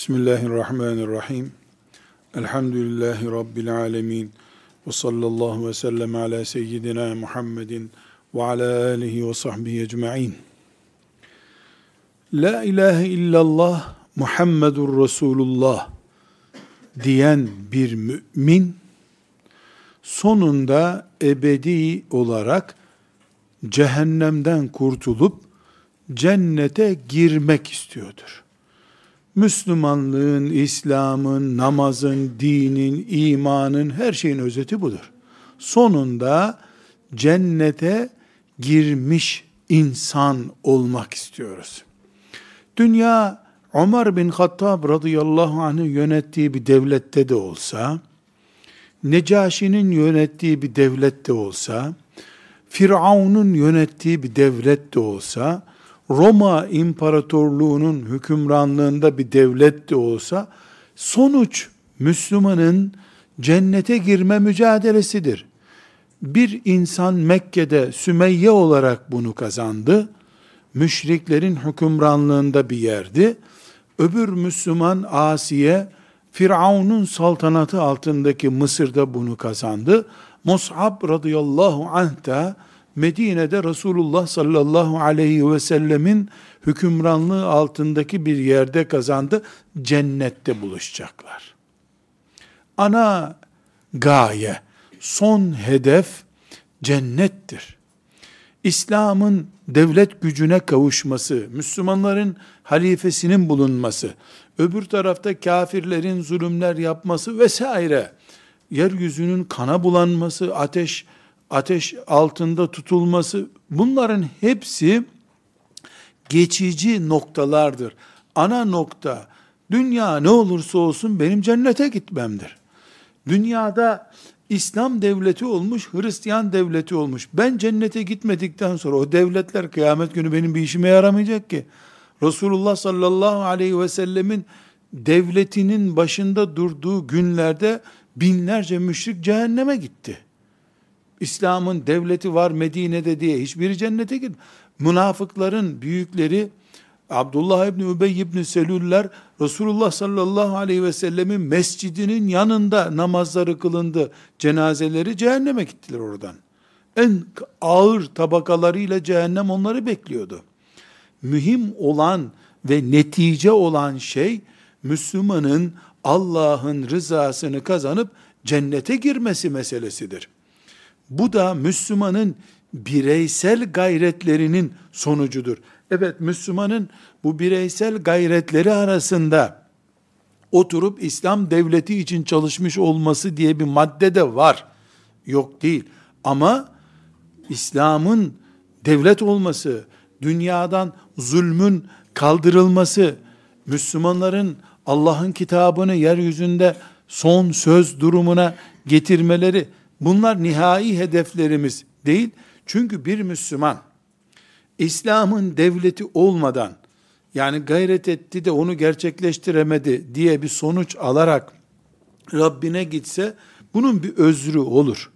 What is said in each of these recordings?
Bismillahirrahmanirrahim. Elhamdülillahi Rabbil alemin. Ve sallallahu ve sellem ala seyyidina Muhammedin ve ala alihi ve sahbihi ecma'in. La ilahe illallah Muhammedur Resulullah diyen bir mümin sonunda ebedi olarak cehennemden kurtulup cennete girmek istiyordur. Müslümanlığın, İslam'ın, namazın, dinin, imanın her şeyin özeti budur. Sonunda cennete girmiş insan olmak istiyoruz. Dünya Ömer bin Hattab radıyallahu anh'ın yönettiği bir devlette de olsa, Necaşi'nin yönettiği bir devlette olsa, Firavun'un yönettiği bir devlette olsa, Roma İmparatorluğu'nun hükümranlığında bir devlet de olsa, sonuç Müslümanın cennete girme mücadelesidir. Bir insan Mekke'de Sümeyye olarak bunu kazandı. Müşriklerin hükümranlığında bir yerdi. Öbür Müslüman Asiye, Firavun'un saltanatı altındaki Mısır'da bunu kazandı. Mus'ab radıyallahu anh da Medine'de Resulullah sallallahu aleyhi ve sellemin hükümranlığı altındaki bir yerde kazandı. Cennette buluşacaklar. Ana gaye, son hedef cennettir. İslam'ın devlet gücüne kavuşması, Müslümanların halifesinin bulunması, öbür tarafta kafirlerin zulümler yapması vesaire, yeryüzünün kana bulanması, ateş ateş altında tutulması bunların hepsi geçici noktalardır. Ana nokta dünya ne olursa olsun benim cennete gitmemdir. Dünyada İslam devleti olmuş, Hristiyan devleti olmuş. Ben cennete gitmedikten sonra o devletler kıyamet günü benim bir işime yaramayacak ki. Resulullah sallallahu aleyhi ve sellemin devletinin başında durduğu günlerde binlerce müşrik cehenneme gitti. İslam'ın devleti var Medine'de diye hiçbiri cennete git. Münafıkların büyükleri Abdullah İbni Übey İbni Selüller Resulullah sallallahu aleyhi ve sellemin mescidinin yanında namazları kılındı. Cenazeleri cehenneme gittiler oradan. En ağır tabakalarıyla cehennem onları bekliyordu. Mühim olan ve netice olan şey Müslümanın Allah'ın rızasını kazanıp cennete girmesi meselesidir. Bu da Müslümanın bireysel gayretlerinin sonucudur. Evet Müslümanın bu bireysel gayretleri arasında oturup İslam devleti için çalışmış olması diye bir madde de var. Yok değil. Ama İslam'ın devlet olması, dünyadan zulmün kaldırılması, Müslümanların Allah'ın kitabını yeryüzünde son söz durumuna getirmeleri Bunlar nihai hedeflerimiz değil. Çünkü bir Müslüman İslam'ın devleti olmadan yani gayret etti de onu gerçekleştiremedi diye bir sonuç alarak Rabbine gitse bunun bir özrü olur.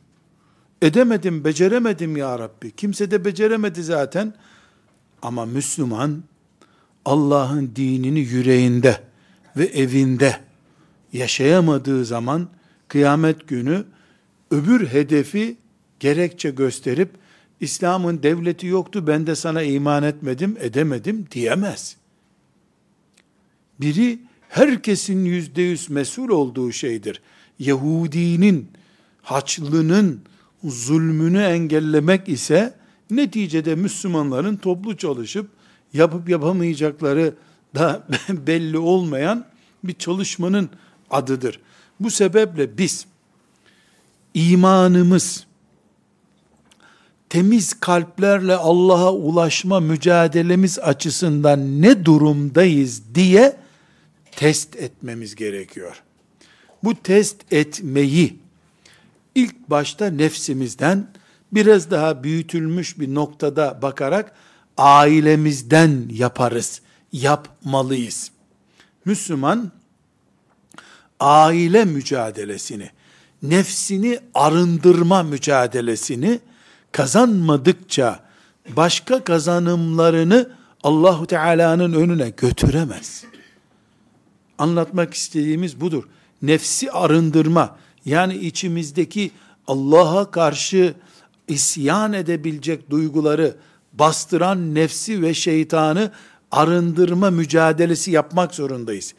Edemedim, beceremedim ya Rabbi. Kimse de beceremedi zaten. Ama Müslüman Allah'ın dinini yüreğinde ve evinde yaşayamadığı zaman kıyamet günü öbür hedefi gerekçe gösterip İslam'ın devleti yoktu ben de sana iman etmedim edemedim diyemez. Biri herkesin yüzde yüz mesul olduğu şeydir. Yahudinin, Haçlı'nın zulmünü engellemek ise neticede Müslümanların toplu çalışıp yapıp yapamayacakları da belli olmayan bir çalışmanın adıdır. Bu sebeple biz imanımız, temiz kalplerle Allah'a ulaşma mücadelemiz açısından ne durumdayız diye test etmemiz gerekiyor. Bu test etmeyi ilk başta nefsimizden biraz daha büyütülmüş bir noktada bakarak ailemizden yaparız, yapmalıyız. Müslüman aile mücadelesini nefsini arındırma mücadelesini kazanmadıkça başka kazanımlarını Allahu Teala'nın önüne götüremez. Anlatmak istediğimiz budur. Nefsi arındırma, yani içimizdeki Allah'a karşı isyan edebilecek duyguları bastıran nefsi ve şeytanı arındırma mücadelesi yapmak zorundayız.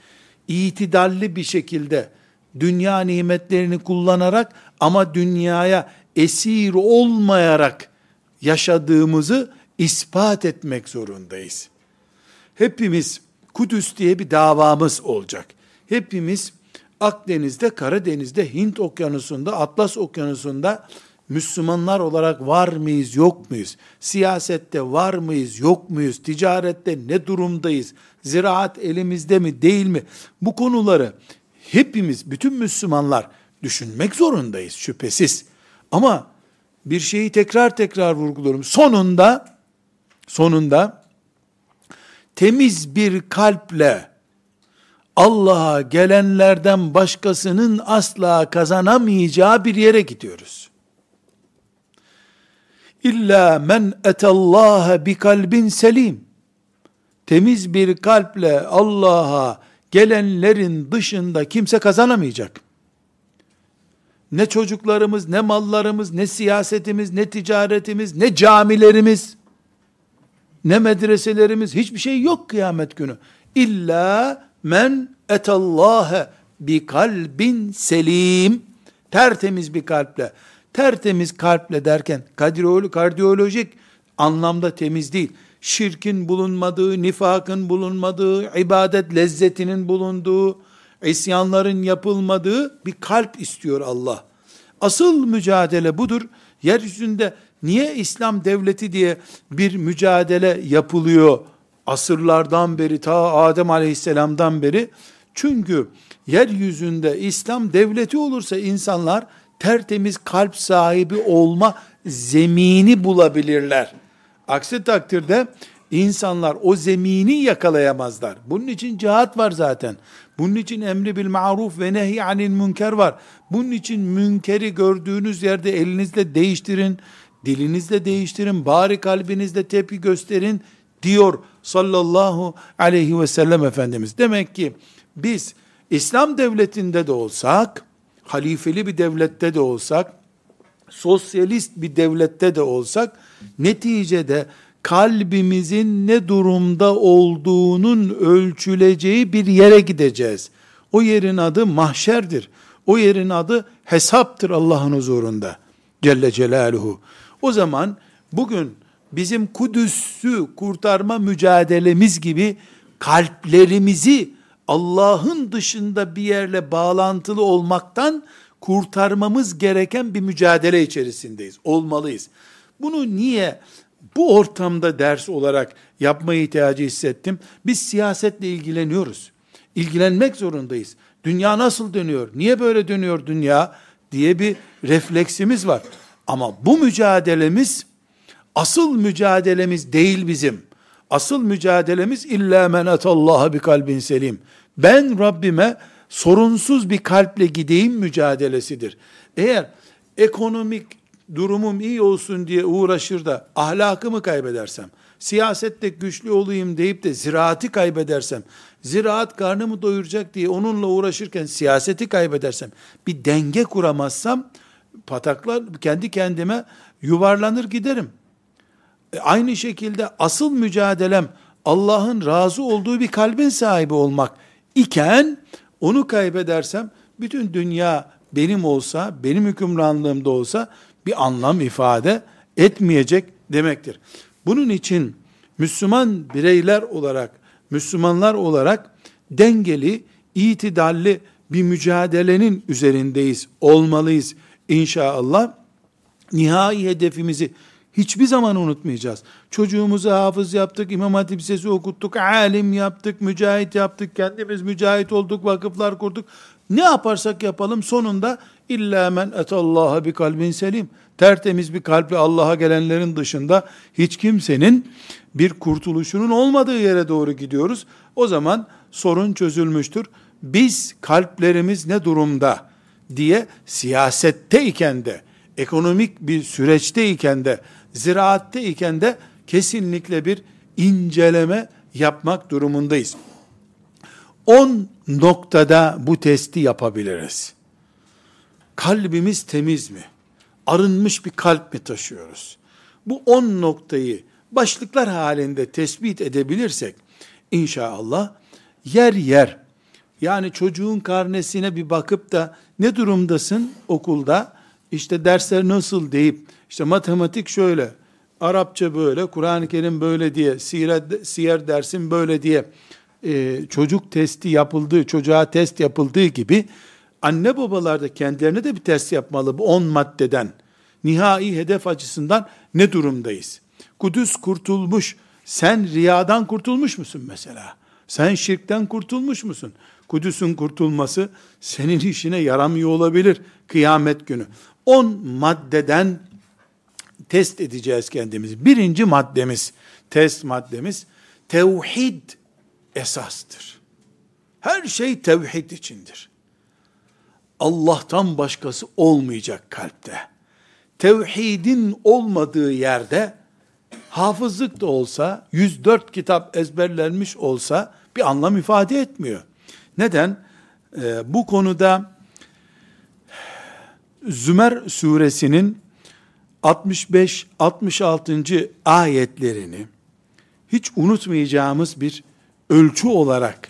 İtidalli bir şekilde dünya nimetlerini kullanarak ama dünyaya esir olmayarak yaşadığımızı ispat etmek zorundayız. Hepimiz Kudüs diye bir davamız olacak. Hepimiz Akdeniz'de, Karadeniz'de, Hint okyanusunda, Atlas okyanusunda Müslümanlar olarak var mıyız, yok muyuz? Siyasette var mıyız, yok muyuz? Ticarette ne durumdayız? Ziraat elimizde mi, değil mi? Bu konuları hepimiz, bütün Müslümanlar düşünmek zorundayız şüphesiz. Ama bir şeyi tekrar tekrar vurguluyorum. Sonunda, sonunda temiz bir kalple Allah'a gelenlerden başkasının asla kazanamayacağı bir yere gidiyoruz. İlla men etallaha bi kalbin selim. Temiz bir kalple Allah'a gelenlerin dışında kimse kazanamayacak. Ne çocuklarımız, ne mallarımız, ne siyasetimiz, ne ticaretimiz, ne camilerimiz, ne medreselerimiz, hiçbir şey yok kıyamet günü. İlla men etallâhe bi kalbin selim, tertemiz bir kalple, tertemiz kalple derken kardiyolojik anlamda temiz değil. Şirkin bulunmadığı, nifakın bulunmadığı, ibadet lezzetinin bulunduğu, isyanların yapılmadığı bir kalp istiyor Allah. Asıl mücadele budur. Yeryüzünde niye İslam devleti diye bir mücadele yapılıyor? Asırlardan beri, ta Adem aleyhisselamdan beri. Çünkü yeryüzünde İslam devleti olursa insanlar tertemiz kalp sahibi olma zemini bulabilirler. Aksi takdirde insanlar o zemini yakalayamazlar. Bunun için cihat var zaten. Bunun için emri bil maruf ve nehy anil münker var. Bunun için münkeri gördüğünüz yerde elinizle değiştirin, dilinizle değiştirin, bari kalbinizle tepki gösterin diyor sallallahu aleyhi ve sellem Efendimiz. Demek ki biz İslam devletinde de olsak, halifeli bir devlette de olsak, sosyalist bir devlette de olsak, neticede kalbimizin ne durumda olduğunun ölçüleceği bir yere gideceğiz. O yerin adı mahşerdir. O yerin adı hesaptır Allah'ın huzurunda. Celle Celaluhu. O zaman bugün bizim Kudüs'ü kurtarma mücadelemiz gibi kalplerimizi Allah'ın dışında bir yerle bağlantılı olmaktan kurtarmamız gereken bir mücadele içerisindeyiz. Olmalıyız. Bunu niye bu ortamda ders olarak yapma ihtiyacı hissettim? Biz siyasetle ilgileniyoruz. İlgilenmek zorundayız. Dünya nasıl dönüyor? Niye böyle dönüyor dünya? diye bir refleksimiz var. Ama bu mücadelemiz asıl mücadelemiz değil bizim. Asıl mücadelemiz illa men atallaha bi kalbin selim. Ben Rabbime sorunsuz bir kalple gideyim mücadelesidir. Eğer ekonomik durumum iyi olsun diye uğraşır da ahlakımı kaybedersem, siyasette güçlü olayım deyip de ziraati kaybedersem, ziraat karnımı doyuracak diye onunla uğraşırken siyaseti kaybedersem, bir denge kuramazsam, pataklar kendi kendime yuvarlanır giderim. E aynı şekilde asıl mücadelem Allah'ın razı olduğu bir kalbin sahibi olmak iken onu kaybedersem bütün dünya benim olsa, benim hükümranlığımda olsa bir anlam ifade etmeyecek demektir. Bunun için Müslüman bireyler olarak, Müslümanlar olarak dengeli, itidalli bir mücadelenin üzerindeyiz, olmalıyız inşallah. Nihai hedefimizi hiçbir zaman unutmayacağız. Çocuğumuzu hafız yaptık, İmam Hatip Lisesi okuttuk, alim yaptık, mücahit yaptık, kendimiz mücahit olduk, vakıflar kurduk. Ne yaparsak yapalım sonunda illa men etallaha bir kalbin selim. Tertemiz bir kalple Allah'a gelenlerin dışında hiç kimsenin bir kurtuluşunun olmadığı yere doğru gidiyoruz. O zaman sorun çözülmüştür. Biz kalplerimiz ne durumda diye siyasetteyken de, ekonomik bir süreçteyken de, ziraatteyken de kesinlikle bir inceleme yapmak durumundayız. 10 noktada bu testi yapabiliriz. Kalbimiz temiz mi? Arınmış bir kalp mi taşıyoruz? Bu 10 noktayı başlıklar halinde tespit edebilirsek inşallah yer yer yani çocuğun karnesine bir bakıp da ne durumdasın okulda işte dersler nasıl deyip işte matematik şöyle Arapça böyle, Kur'an-ı Kerim böyle diye, siyer, dersin böyle diye e, çocuk testi yapıldığı, çocuğa test yapıldığı gibi anne babalar da kendilerine de bir test yapmalı bu 10 maddeden. Nihai hedef açısından ne durumdayız? Kudüs kurtulmuş, sen riyadan kurtulmuş musun mesela? Sen şirkten kurtulmuş musun? Kudüs'ün kurtulması senin işine yaramıyor olabilir kıyamet günü. 10 maddeden test edeceğiz kendimizi. Birinci maddemiz, test maddemiz, tevhid esastır. Her şey tevhid içindir. Allah'tan başkası olmayacak kalpte. Tevhidin olmadığı yerde hafızlık da olsa, 104 kitap ezberlenmiş olsa bir anlam ifade etmiyor. Neden? Ee, bu konuda Zümer suresinin 65-66. ayetlerini hiç unutmayacağımız bir ölçü olarak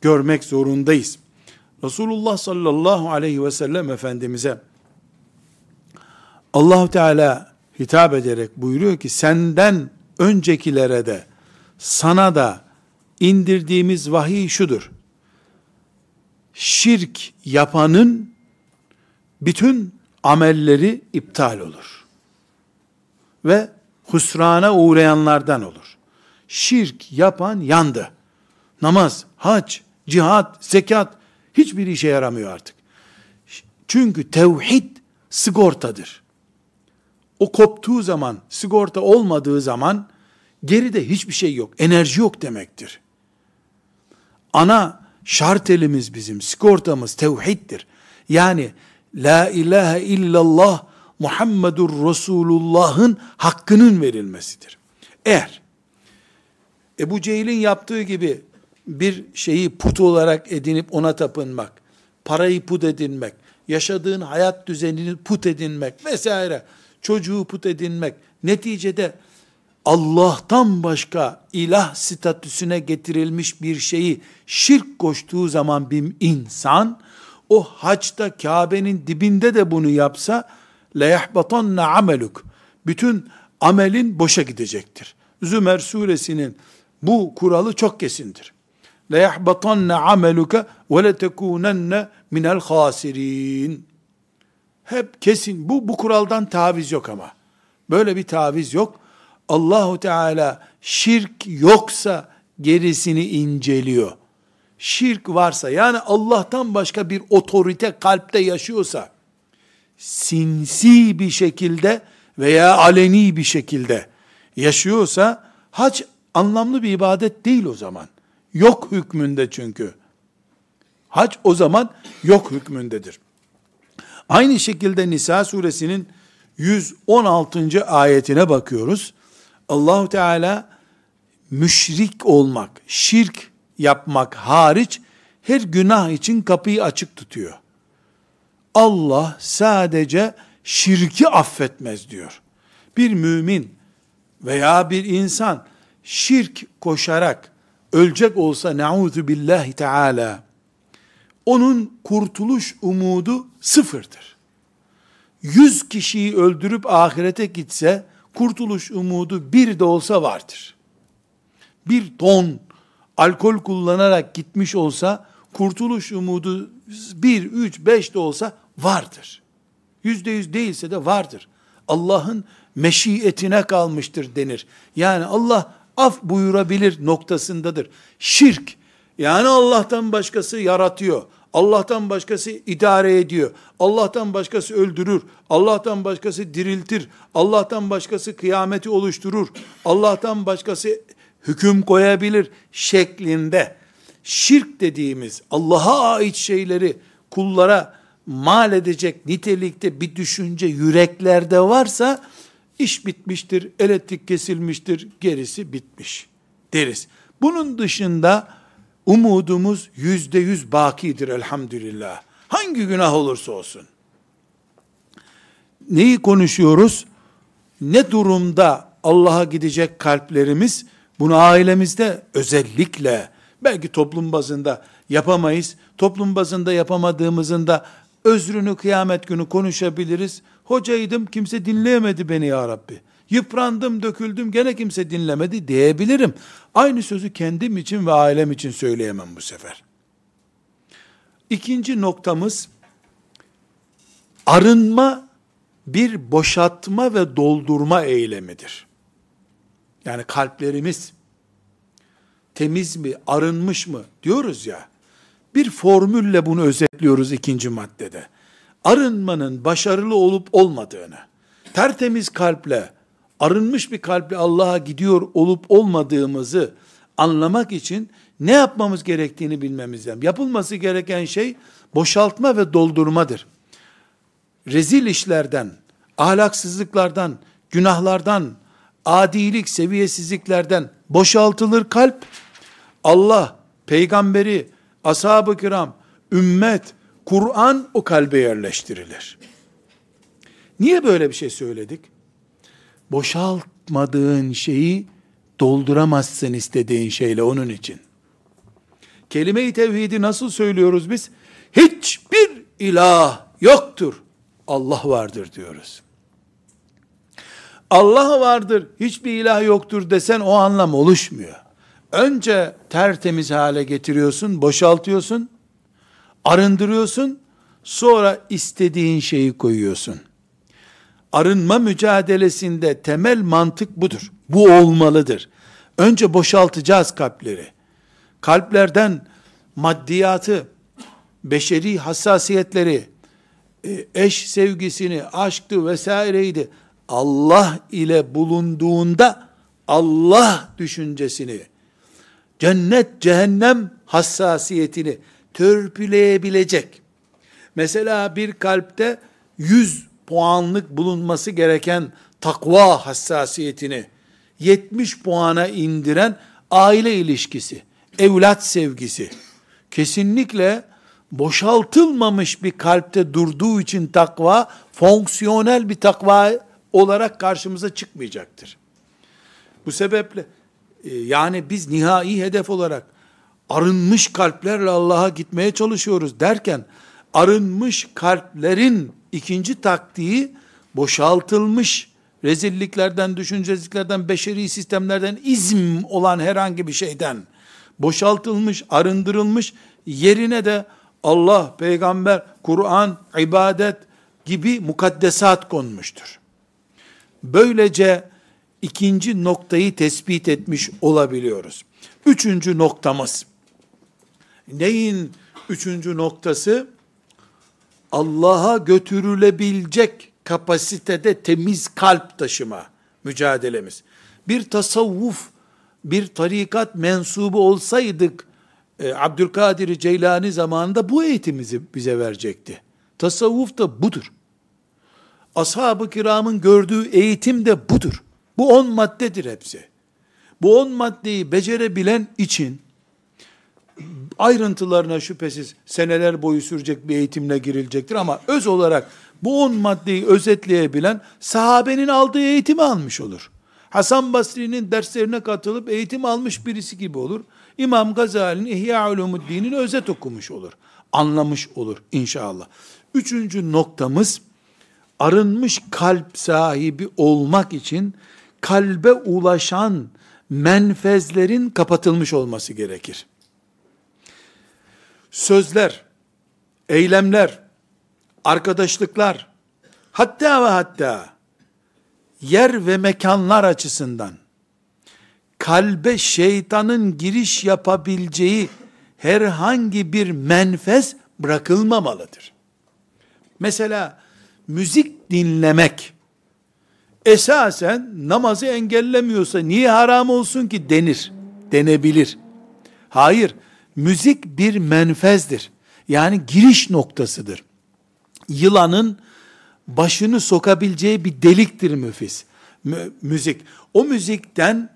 görmek zorundayız. Resulullah sallallahu aleyhi ve sellem Efendimiz'e allah Teala hitap ederek buyuruyor ki senden öncekilere de sana da indirdiğimiz vahiy şudur. Şirk yapanın bütün amelleri iptal olur. Ve husrana uğrayanlardan olur. Şirk yapan yandı. Namaz, hac, cihat, zekat hiçbir işe yaramıyor artık. Çünkü tevhid sigortadır. O koptuğu zaman, sigorta olmadığı zaman geride hiçbir şey yok. Enerji yok demektir. Ana şart elimiz bizim, sigortamız tevhiddir. Yani la ilahe illallah Muhammedur Resulullah'ın hakkının verilmesidir. Eğer Ebu Cehil'in yaptığı gibi bir şeyi put olarak edinip ona tapınmak, parayı put edinmek, yaşadığın hayat düzenini put edinmek vesaire, çocuğu put edinmek, neticede Allah'tan başka ilah statüsüne getirilmiş bir şeyi şirk koştuğu zaman bir insan, o haçta Kabe'nin dibinde de bunu yapsa, leyahbatanna ameluk. Bütün amelin boşa gidecektir. Zümer suresinin bu kuralı çok kesindir. لَيَحْبَطَنَّ عَمَلُكَ وَلَتَكُونَنَّ مِنَ الْخَاسِرِينَ Hep kesin. Bu, bu kuraldan taviz yok ama. Böyle bir taviz yok. Allahu Teala şirk yoksa gerisini inceliyor. Şirk varsa yani Allah'tan başka bir otorite kalpte yaşıyorsa sinsi bir şekilde veya aleni bir şekilde yaşıyorsa hac anlamlı bir ibadet değil o zaman. Yok hükmünde çünkü. Hac o zaman yok hükmündedir. Aynı şekilde Nisa suresinin 116. ayetine bakıyoruz. Allahu Teala müşrik olmak, şirk yapmak hariç her günah için kapıyı açık tutuyor. Allah sadece şirki affetmez diyor. Bir mümin veya bir insan şirk koşarak ölecek olsa nauzu billahi teala onun kurtuluş umudu sıfırdır. Yüz kişiyi öldürüp ahirete gitse kurtuluş umudu bir de olsa vardır. Bir ton alkol kullanarak gitmiş olsa kurtuluş umudu bir, üç, beş de olsa vardır. Yüzde yüz değilse de vardır. Allah'ın meşiyetine kalmıştır denir. Yani Allah af buyurabilir noktasındadır. Şirk, yani Allah'tan başkası yaratıyor. Allah'tan başkası idare ediyor. Allah'tan başkası öldürür. Allah'tan başkası diriltir. Allah'tan başkası kıyameti oluşturur. Allah'tan başkası hüküm koyabilir şeklinde şirk dediğimiz Allah'a ait şeyleri kullara mal edecek nitelikte bir düşünce yüreklerde varsa iş bitmiştir, elektrik kesilmiştir, gerisi bitmiş deriz. Bunun dışında Umudumuz yüzde yüz bakidir elhamdülillah. Hangi günah olursa olsun. Neyi konuşuyoruz? Ne durumda Allah'a gidecek kalplerimiz? Bunu ailemizde özellikle belki toplum bazında yapamayız. Toplum bazında yapamadığımızın da özrünü kıyamet günü konuşabiliriz. Hocaydım kimse dinleyemedi beni ya Rabbi. Yıprandım, döküldüm, gene kimse dinlemedi diyebilirim. Aynı sözü kendim için ve ailem için söyleyemem bu sefer. İkinci noktamız, arınma bir boşaltma ve doldurma eylemidir. Yani kalplerimiz temiz mi, arınmış mı diyoruz ya, bir formülle bunu özetliyoruz ikinci maddede. Arınmanın başarılı olup olmadığını, tertemiz kalple, arınmış bir kalple Allah'a gidiyor olup olmadığımızı anlamak için ne yapmamız gerektiğini bilmemiz lazım. Yapılması gereken şey boşaltma ve doldurmadır. Rezil işlerden, ahlaksızlıklardan, günahlardan, adilik, seviyesizliklerden boşaltılır kalp. Allah, peygamberi, ashab-ı kiram, ümmet, Kur'an o kalbe yerleştirilir. Niye böyle bir şey söyledik? Boşaltmadığın şeyi dolduramazsın istediğin şeyle onun için. Kelime-i tevhidi nasıl söylüyoruz biz? Hiçbir ilah yoktur. Allah vardır diyoruz. Allah vardır, hiçbir ilah yoktur desen o anlam oluşmuyor. Önce tertemiz hale getiriyorsun, boşaltıyorsun, arındırıyorsun, sonra istediğin şeyi koyuyorsun. Arınma mücadelesinde temel mantık budur. Bu olmalıdır. Önce boşaltacağız kalpleri. Kalplerden maddiyatı, beşeri hassasiyetleri, e, eş sevgisini, aşktı vesaireydi. Allah ile bulunduğunda Allah düşüncesini, cennet cehennem hassasiyetini törpüleyebilecek. Mesela bir kalpte 100 puanlık bulunması gereken takva hassasiyetini 70 puana indiren aile ilişkisi, evlat sevgisi kesinlikle boşaltılmamış bir kalpte durduğu için takva fonksiyonel bir takva olarak karşımıza çıkmayacaktır. Bu sebeple yani biz nihai hedef olarak arınmış kalplerle Allah'a gitmeye çalışıyoruz derken arınmış kalplerin ikinci taktiği boşaltılmış rezilliklerden, düşüncesizliklerden, beşeri sistemlerden, izm olan herhangi bir şeyden boşaltılmış, arındırılmış, yerine de Allah, peygamber, Kur'an, ibadet gibi mukaddesat konmuştur. Böylece ikinci noktayı tespit etmiş olabiliyoruz. Üçüncü noktamız, neyin üçüncü noktası? Allah'a götürülebilecek kapasitede temiz kalp taşıma mücadelemiz. Bir tasavvuf, bir tarikat mensubu olsaydık, e, Abdülkadir Ceylani zamanında bu eğitimizi bize verecekti. Tasavvuf da budur. Ashab-ı kiramın gördüğü eğitim de budur. Bu on maddedir hepsi. Bu on maddeyi becerebilen için ayrıntılarına şüphesiz seneler boyu sürecek bir eğitimle girilecektir ama öz olarak bu on maddeyi özetleyebilen sahabenin aldığı eğitimi almış olur. Hasan Basri'nin derslerine katılıp eğitim almış birisi gibi olur. İmam Gazali'nin İhya Ulumuddin'in özet okumuş olur. Anlamış olur inşallah. Üçüncü noktamız arınmış kalp sahibi olmak için kalbe ulaşan menfezlerin kapatılmış olması gerekir. Sözler, eylemler, arkadaşlıklar, hatta ve hatta yer ve mekanlar açısından kalbe şeytanın giriş yapabileceği herhangi bir menfez bırakılmamalıdır. Mesela müzik dinlemek esasen namazı engellemiyorsa niye haram olsun ki denir, denebilir. Hayır, müzik bir menfezdir. Yani giriş noktasıdır. Yılanın başını sokabileceği bir deliktir müfis. müzik. O müzikten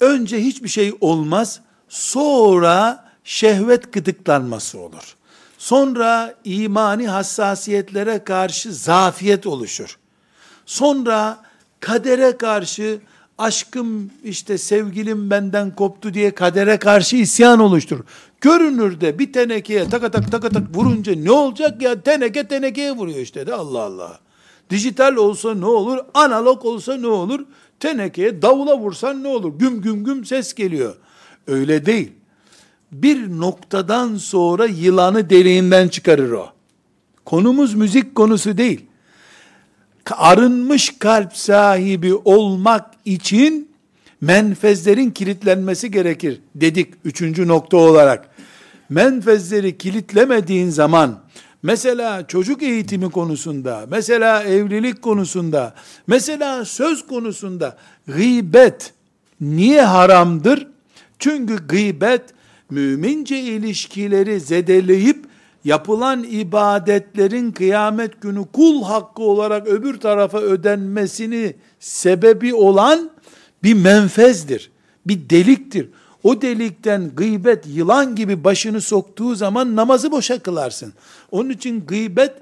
önce hiçbir şey olmaz, sonra şehvet gıdıklanması olur. Sonra imani hassasiyetlere karşı zafiyet oluşur. Sonra kadere karşı aşkım işte sevgilim benden koptu diye kadere karşı isyan oluşturur. Görünürde bir tenekeye tak tak tak tak vurunca ne olacak ya teneke tenekeye vuruyor işte de Allah Allah. Dijital olsa ne olur, analog olsa ne olur, tenekeye davula vursan ne olur, güm güm güm ses geliyor. Öyle değil. Bir noktadan sonra yılanı deliğinden çıkarır o. Konumuz müzik konusu değil arınmış kalp sahibi olmak için menfezlerin kilitlenmesi gerekir dedik üçüncü nokta olarak. Menfezleri kilitlemediğin zaman mesela çocuk eğitimi konusunda, mesela evlilik konusunda, mesela söz konusunda gıybet niye haramdır? Çünkü gıybet mümince ilişkileri zedeleyip yapılan ibadetlerin kıyamet günü kul hakkı olarak öbür tarafa ödenmesini sebebi olan bir menfezdir. Bir deliktir. O delikten gıybet yılan gibi başını soktuğu zaman namazı boşa kılarsın. Onun için gıybet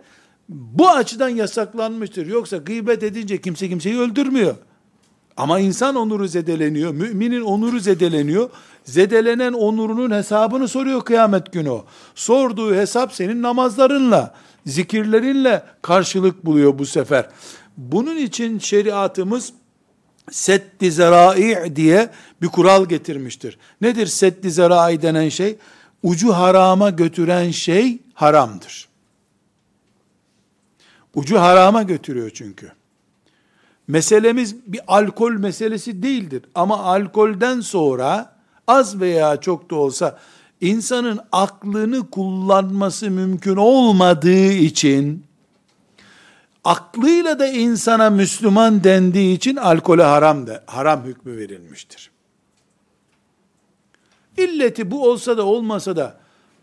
bu açıdan yasaklanmıştır. Yoksa gıybet edince kimse kimseyi öldürmüyor. Ama insan onuru zedeleniyor. Müminin onuru zedeleniyor. Zedelenen onurunun hesabını soruyor kıyamet günü. Sorduğu hesap senin namazlarınla, zikirlerinle karşılık buluyor bu sefer. Bunun için şeriatımız seddi zerai diye bir kural getirmiştir. Nedir seddi zerai denen şey? Ucu harama götüren şey haramdır. Ucu harama götürüyor çünkü. Meselemiz bir alkol meselesi değildir. Ama alkolden sonra az veya çok da olsa insanın aklını kullanması mümkün olmadığı için aklıyla da insana Müslüman dendiği için alkole haram de, haram hükmü verilmiştir. İlleti bu olsa da olmasa da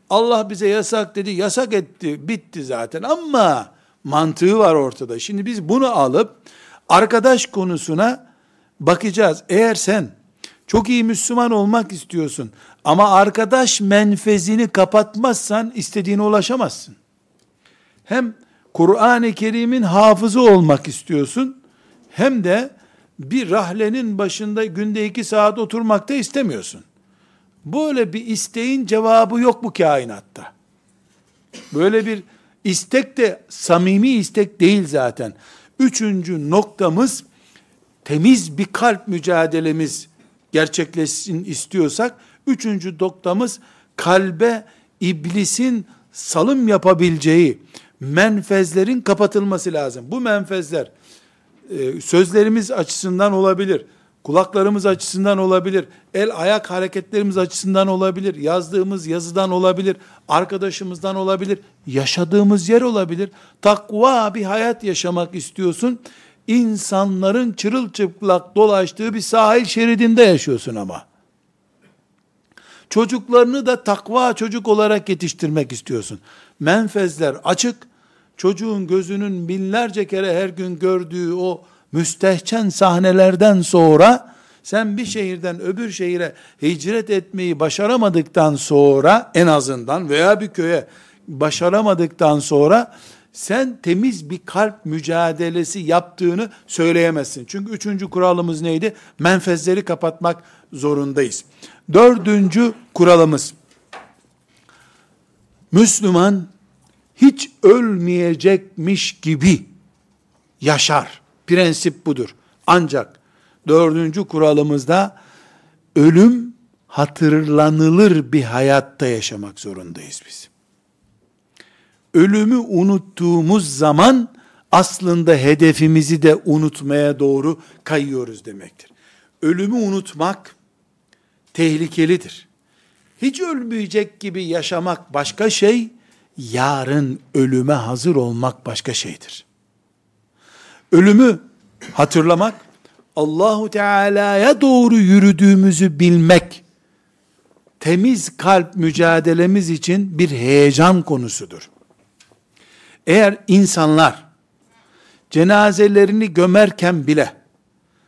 Allah bize yasak dedi, yasak etti, bitti zaten ama mantığı var ortada. Şimdi biz bunu alıp arkadaş konusuna bakacağız. Eğer sen çok iyi Müslüman olmak istiyorsun ama arkadaş menfezini kapatmazsan istediğine ulaşamazsın. Hem Kur'an-ı Kerim'in hafızı olmak istiyorsun hem de bir rahlenin başında günde iki saat oturmakta istemiyorsun. Böyle bir isteğin cevabı yok bu kainatta. Böyle bir istek de samimi istek değil zaten. Üçüncü noktamız temiz bir kalp mücadelemiz gerçekleşsin istiyorsak, üçüncü noktamız kalbe iblisin salım yapabileceği menfezlerin kapatılması lazım. Bu menfezler e, sözlerimiz açısından olabilir, kulaklarımız açısından olabilir, el ayak hareketlerimiz açısından olabilir, yazdığımız yazıdan olabilir, arkadaşımızdan olabilir, yaşadığımız yer olabilir. Takva bir hayat yaşamak istiyorsun insanların çırılçıplak dolaştığı bir sahil şeridinde yaşıyorsun ama. Çocuklarını da takva çocuk olarak yetiştirmek istiyorsun. Menfezler açık, çocuğun gözünün binlerce kere her gün gördüğü o müstehcen sahnelerden sonra sen bir şehirden öbür şehire hicret etmeyi başaramadıktan sonra en azından veya bir köye başaramadıktan sonra sen temiz bir kalp mücadelesi yaptığını söyleyemezsin. Çünkü üçüncü kuralımız neydi? Menfezleri kapatmak zorundayız. Dördüncü kuralımız, Müslüman hiç ölmeyecekmiş gibi yaşar. Prensip budur. Ancak dördüncü kuralımızda ölüm hatırlanılır bir hayatta yaşamak zorundayız biz ölümü unuttuğumuz zaman aslında hedefimizi de unutmaya doğru kayıyoruz demektir. Ölümü unutmak tehlikelidir. Hiç ölmeyecek gibi yaşamak başka şey, yarın ölüme hazır olmak başka şeydir. Ölümü hatırlamak, Allahu Teala'ya doğru yürüdüğümüzü bilmek, temiz kalp mücadelemiz için bir heyecan konusudur. Eğer insanlar cenazelerini gömerken bile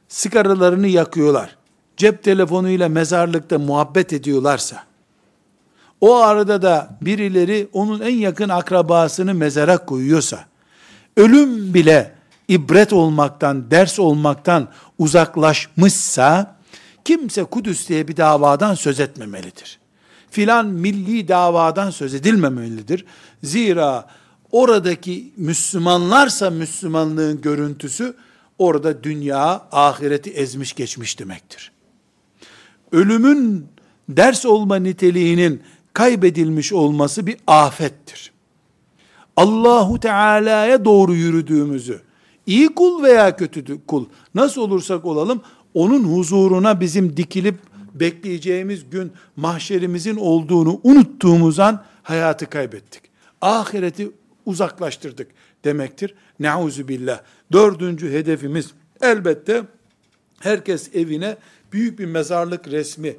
sigaralarını yakıyorlar, cep telefonuyla mezarlıkta muhabbet ediyorlarsa, o arada da birileri onun en yakın akrabasını mezara koyuyorsa, ölüm bile ibret olmaktan, ders olmaktan uzaklaşmışsa, kimse Kudüs diye bir davadan söz etmemelidir. Filan milli davadan söz edilmemelidir. Zira oradaki Müslümanlarsa Müslümanlığın görüntüsü, orada dünya ahireti ezmiş geçmiş demektir. Ölümün ders olma niteliğinin kaybedilmiş olması bir afettir. Allahu Teala'ya doğru yürüdüğümüzü, iyi kul veya kötü kul, nasıl olursak olalım, onun huzuruna bizim dikilip bekleyeceğimiz gün mahşerimizin olduğunu unuttuğumuz an hayatı kaybettik. Ahireti uzaklaştırdık demektir. Neuzu billah. Dördüncü hedefimiz elbette herkes evine büyük bir mezarlık resmi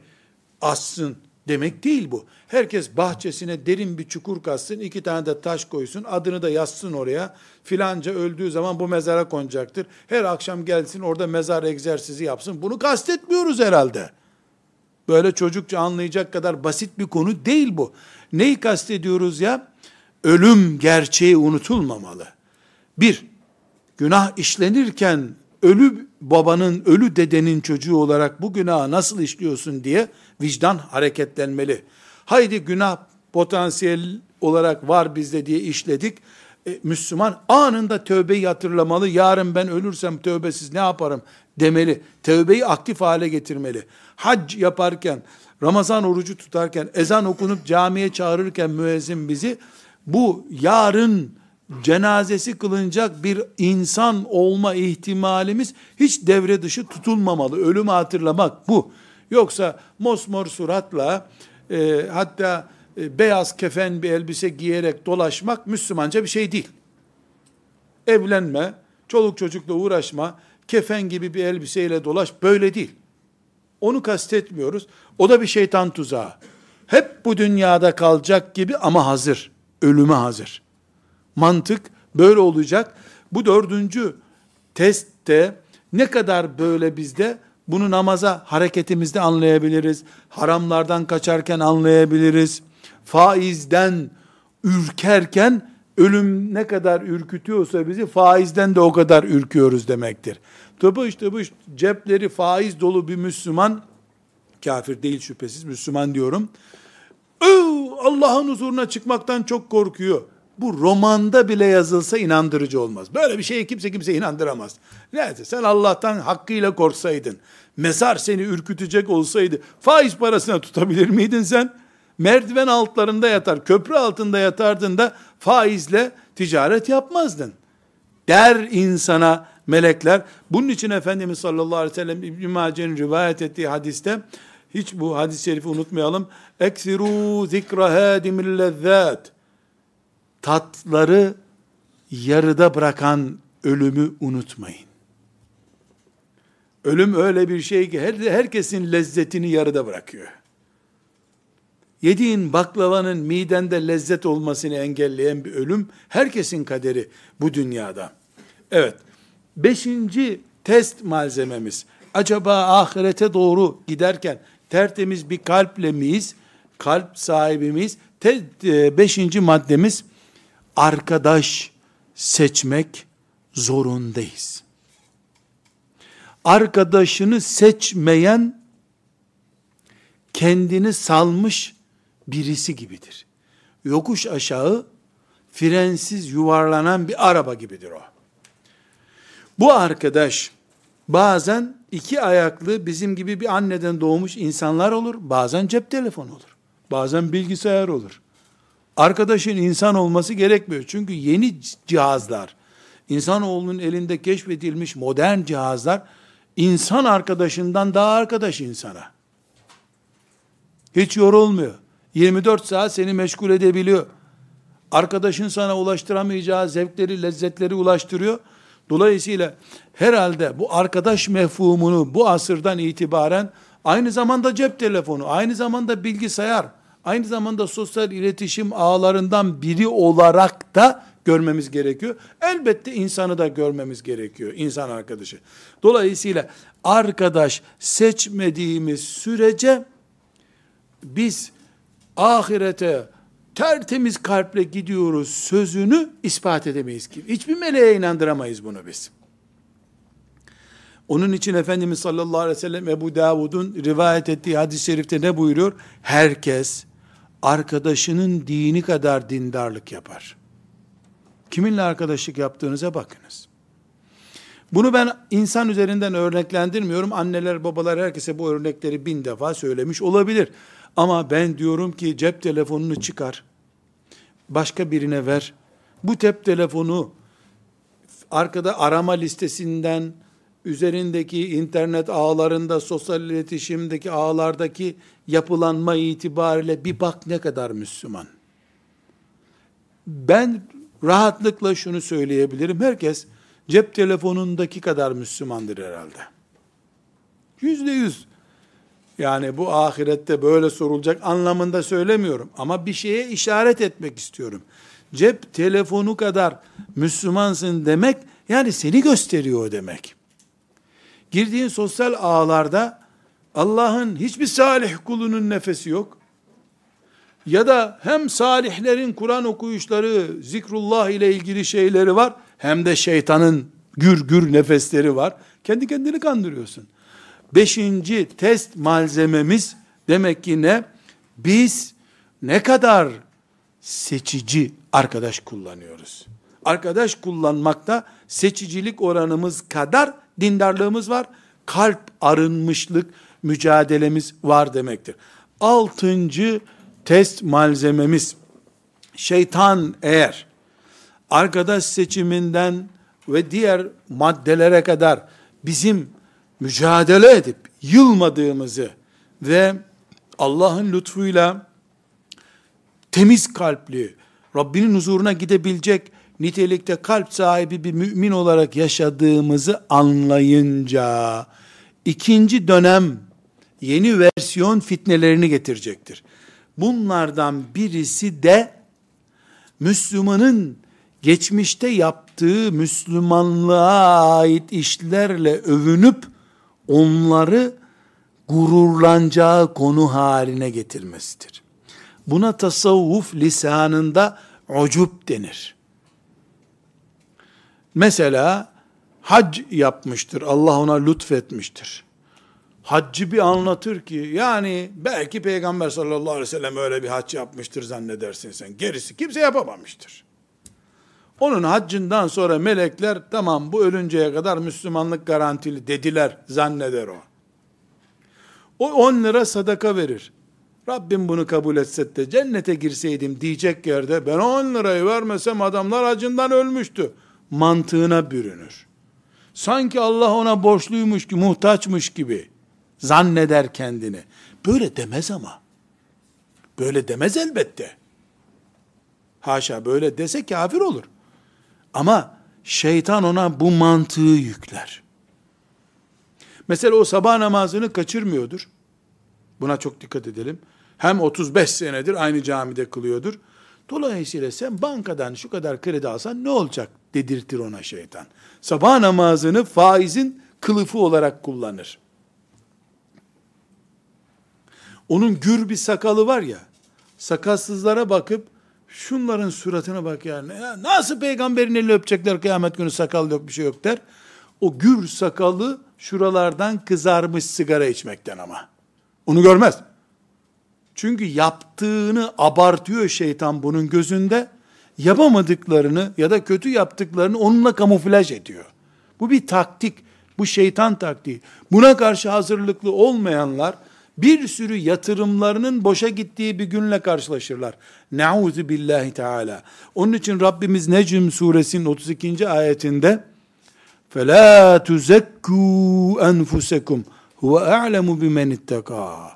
assın demek değil bu. Herkes bahçesine derin bir çukur kazsın, iki tane de taş koysun, adını da yazsın oraya. Filanca öldüğü zaman bu mezara konacaktır. Her akşam gelsin orada mezar egzersizi yapsın. Bunu kastetmiyoruz herhalde. Böyle çocukça anlayacak kadar basit bir konu değil bu. Neyi kastediyoruz ya? Ölüm gerçeği unutulmamalı. Bir, günah işlenirken ölü babanın, ölü dedenin çocuğu olarak bu günahı nasıl işliyorsun diye vicdan hareketlenmeli. Haydi günah potansiyel olarak var bizde diye işledik. E, Müslüman anında tövbeyi hatırlamalı. Yarın ben ölürsem tövbesiz ne yaparım demeli. Tövbeyi aktif hale getirmeli. Hac yaparken, Ramazan orucu tutarken, ezan okunup camiye çağırırken müezzin bizi bu yarın cenazesi kılınacak bir insan olma ihtimalimiz hiç devre dışı tutulmamalı. Ölümü hatırlamak bu. Yoksa mosmor suratla e, hatta e, beyaz kefen bir elbise giyerek dolaşmak Müslümanca bir şey değil. Evlenme, çoluk çocukla uğraşma, kefen gibi bir elbiseyle dolaş böyle değil. Onu kastetmiyoruz. O da bir şeytan tuzağı. Hep bu dünyada kalacak gibi ama hazır. Ölüme hazır. Mantık böyle olacak. Bu dördüncü testte ne kadar böyle bizde bunu namaza hareketimizde anlayabiliriz. Haramlardan kaçarken anlayabiliriz. Faizden ürkerken ölüm ne kadar ürkütüyorsa bizi faizden de o kadar ürküyoruz demektir. Tıpış tıpış cepleri faiz dolu bir Müslüman, kafir değil şüphesiz Müslüman diyorum, Allah'ın huzuruna çıkmaktan çok korkuyor. Bu romanda bile yazılsa inandırıcı olmaz. Böyle bir şeyi kimse kimse inandıramaz. Neyse sen Allah'tan hakkıyla korksaydın, mezar seni ürkütecek olsaydı, faiz parasına tutabilir miydin sen? Merdiven altlarında yatar, köprü altında yatardın da faizle ticaret yapmazdın. Der insana melekler. Bunun için Efendimiz sallallahu aleyhi ve sellem İbn-i Mace'nin rivayet ettiği hadiste, hiç bu hadis-i şerifi unutmayalım. Eksiru zikra hadimil lezzat tatları yarıda bırakan ölümü unutmayın. Ölüm öyle bir şey ki her, herkesin lezzetini yarıda bırakıyor. Yediğin baklavanın midende lezzet olmasını engelleyen bir ölüm herkesin kaderi bu dünyada. Evet. Beşinci test malzememiz. Acaba ahirete doğru giderken tertemiz bir kalple miyiz? Kalp sahibi miyiz? Te, e, beşinci maddemiz arkadaş seçmek zorundayız. Arkadaşını seçmeyen kendini salmış birisi gibidir. Yokuş aşağı frensiz yuvarlanan bir araba gibidir o. Bu arkadaş bazen iki ayaklı bizim gibi bir anneden doğmuş insanlar olur. Bazen cep telefonu olur. Bazen bilgisayar olur arkadaşın insan olması gerekmiyor. Çünkü yeni cihazlar, insanoğlunun elinde keşfedilmiş modern cihazlar, insan arkadaşından daha arkadaş insana. Hiç yorulmuyor. 24 saat seni meşgul edebiliyor. Arkadaşın sana ulaştıramayacağı zevkleri, lezzetleri ulaştırıyor. Dolayısıyla herhalde bu arkadaş mefhumunu bu asırdan itibaren aynı zamanda cep telefonu, aynı zamanda bilgisayar, aynı zamanda sosyal iletişim ağlarından biri olarak da görmemiz gerekiyor. Elbette insanı da görmemiz gerekiyor, insan arkadaşı. Dolayısıyla arkadaş seçmediğimiz sürece biz ahirete tertemiz kalple gidiyoruz sözünü ispat edemeyiz ki. Hiçbir meleğe inandıramayız bunu biz. Onun için Efendimiz sallallahu aleyhi ve sellem Ebu Davud'un rivayet ettiği hadis-i şerifte ne buyuruyor? Herkes arkadaşının dini kadar dindarlık yapar. Kiminle arkadaşlık yaptığınıza bakınız. Bunu ben insan üzerinden örneklendirmiyorum. Anneler, babalar herkese bu örnekleri bin defa söylemiş olabilir. Ama ben diyorum ki cep telefonunu çıkar. Başka birine ver. Bu cep telefonu arkada arama listesinden, üzerindeki internet ağlarında, sosyal iletişimdeki ağlardaki yapılanma itibariyle bir bak ne kadar Müslüman. Ben rahatlıkla şunu söyleyebilirim. Herkes cep telefonundaki kadar Müslümandır herhalde. Yüzde yüz. Yani bu ahirette böyle sorulacak anlamında söylemiyorum. Ama bir şeye işaret etmek istiyorum. Cep telefonu kadar Müslümansın demek, yani seni gösteriyor demek. Girdiğin sosyal ağlarda Allah'ın hiçbir salih kulunun nefesi yok. Ya da hem salihlerin Kur'an okuyuşları, zikrullah ile ilgili şeyleri var, hem de şeytanın gür gür nefesleri var. Kendi kendini kandırıyorsun. Beşinci test malzememiz demek ki ne? Biz ne kadar seçici arkadaş kullanıyoruz. Arkadaş kullanmakta seçicilik oranımız kadar dindarlığımız var. Kalp arınmışlık mücadelemiz var demektir. Altıncı test malzememiz şeytan eğer arkadaş seçiminden ve diğer maddelere kadar bizim mücadele edip yılmadığımızı ve Allah'ın lütfuyla temiz kalpli, Rabbinin huzuruna gidebilecek nitelikte kalp sahibi bir mümin olarak yaşadığımızı anlayınca ikinci dönem yeni versiyon fitnelerini getirecektir. Bunlardan birisi de Müslümanın geçmişte yaptığı Müslümanlığa ait işlerle övünüp onları gururlanacağı konu haline getirmesidir. Buna tasavvuf lisanında ucup denir. Mesela hac yapmıştır. Allah ona lütfetmiştir. Haccı bir anlatır ki yani belki Peygamber sallallahu aleyhi ve sellem öyle bir hac yapmıştır zannedersin sen. Gerisi kimse yapamamıştır. Onun haccından sonra melekler tamam bu ölünceye kadar Müslümanlık garantili dediler zanneder o. O 10 lira sadaka verir. Rabbim bunu kabul etse de cennete girseydim diyecek yerde ben 10 lirayı vermesem adamlar acından ölmüştü. Mantığına bürünür. Sanki Allah ona borçluymuş ki, muhtaçmış gibi zanneder kendini. Böyle demez ama. Böyle demez elbette. Haşa böyle dese kafir olur. Ama şeytan ona bu mantığı yükler. Mesela o sabah namazını kaçırmıyordur. Buna çok dikkat edelim. Hem 35 senedir aynı camide kılıyordur. Dolayısıyla sen bankadan şu kadar kredi alsan ne olacak dedirtir ona şeytan. Sabah namazını faizin kılıfı olarak kullanır. Onun gür bir sakalı var ya, sakalsızlara bakıp şunların suratına bak yani. Ya nasıl peygamberin elini öpecekler kıyamet günü sakal yok bir şey yok der. O gür sakalı şuralardan kızarmış sigara içmekten ama. Onu görmez. Çünkü yaptığını abartıyor şeytan bunun gözünde Yapamadıklarını ya da kötü yaptıklarını onunla kamuflaj ediyor. Bu bir taktik. Bu şeytan taktiği. Buna karşı hazırlıklı olmayanlar bir sürü yatırımlarının boşa gittiği bir günle karşılaşırlar. Nauzu billahi teala. Onun için Rabbimiz Necm suresinin 32. ayetinde فَلَا تُزَكُّوا أَنْفُسَكُمْ هُوَ أَعْلَمُ بِمَنِ اتَّقَى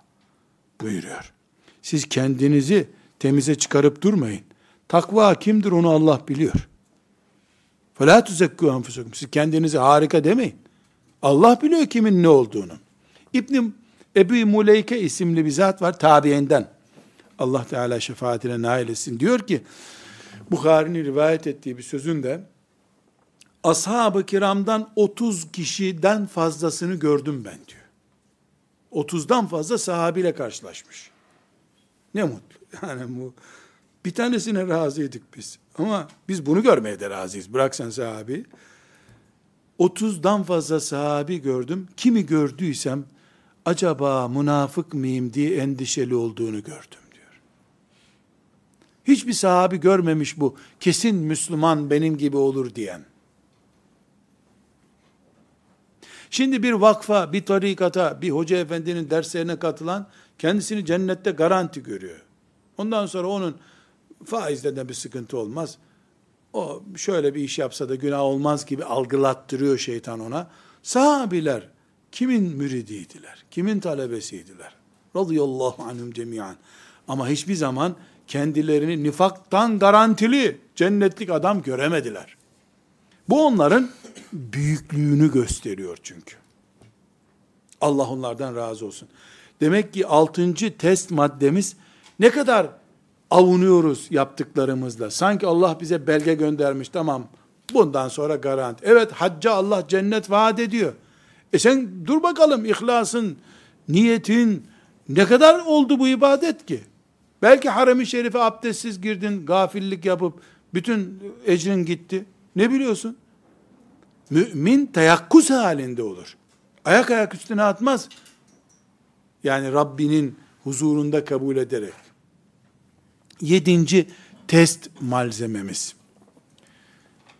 buyuruyor. Siz kendinizi temize çıkarıp durmayın. Takva kimdir onu Allah biliyor. فَلَا تُزَكُّوا أَنْفُسَكُمْ Siz kendinizi harika demeyin. Allah biliyor kimin ne olduğunu. İbn Ebu Muleyke isimli bir zat var tabiinden. Allah Teala şefaatine nail etsin. Diyor ki, Bukhari'nin rivayet ettiği bir sözünde, ashab-ı kiramdan 30 kişiden fazlasını gördüm ben diyor. 30'dan fazla sahabiyle karşılaşmış. Ne mutlu. Yani bu bir tanesine razıydık biz. Ama biz bunu görmeye de razıyız. Bırak sen sahabi. 30'dan fazla sahabi gördüm. Kimi gördüysem acaba münafık mıyım diye endişeli olduğunu gördüm diyor. Hiçbir sahabi görmemiş bu. Kesin Müslüman benim gibi olur diyen. Şimdi bir vakfa, bir tarikata, bir hoca efendinin derslerine katılan kendisini cennette garanti görüyor. Ondan sonra onun faizde de bir sıkıntı olmaz. O şöyle bir iş yapsa da günah olmaz gibi algılattırıyor şeytan ona. Sahabiler kimin müridiydiler? Kimin talebesiydiler? Radıyallahu anhum cemiyan. Ama hiçbir zaman kendilerini nifaktan garantili cennetlik adam göremediler. Bu onların büyüklüğünü gösteriyor çünkü. Allah onlardan razı olsun. Demek ki altıncı test maddemiz ne kadar avunuyoruz yaptıklarımızla. Sanki Allah bize belge göndermiş tamam bundan sonra garanti. Evet hacca Allah cennet vaat ediyor. E sen dur bakalım ihlasın, niyetin ne kadar oldu bu ibadet ki? Belki harem-i şerife abdestsiz girdin, gafillik yapıp bütün ecrin gitti. Ne biliyorsun? Mümin teyakkuz halinde olur. Ayak ayak üstüne atmaz. Yani Rabbinin huzurunda kabul ederek. Yedinci test malzememiz.